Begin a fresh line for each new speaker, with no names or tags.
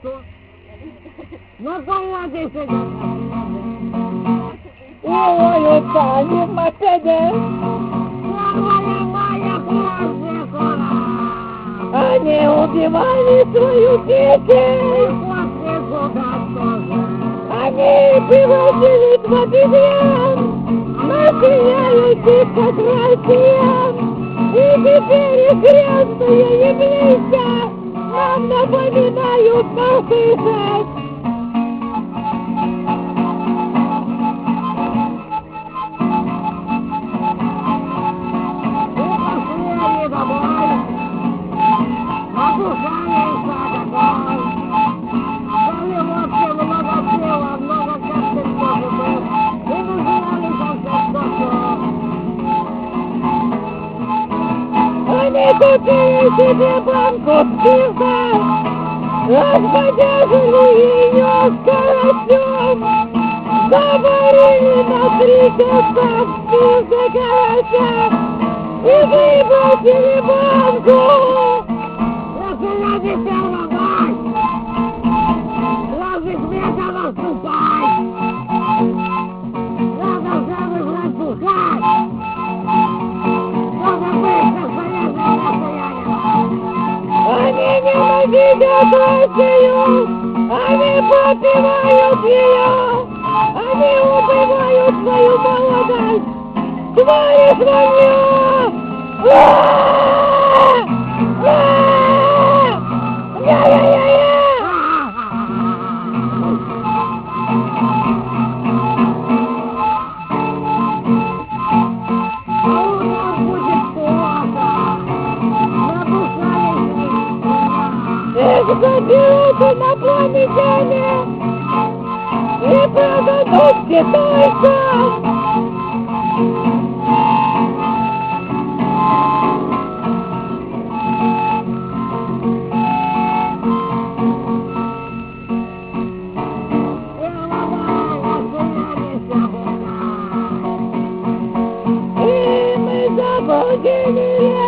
что?
Ну, давай, Ой, это не мопеды.
Они убивали твою детей. Они превратили два бедра, Матеряли ты как россиян, И теперь их грязная является насыхать.
И пошли домой. Опускаемся домой. Водки, много пива, много капель тоже был. И выживали как что
Они купили себе банку пива, разбодяжили ее скоростем, заварили на три в список карася и выбросили банку.
Если я не
ненавидят Россию, они попивают ее, они убивают свою молодость, твари свое! Их заберут инопланетяне и продадут китайцам. И мы заблудились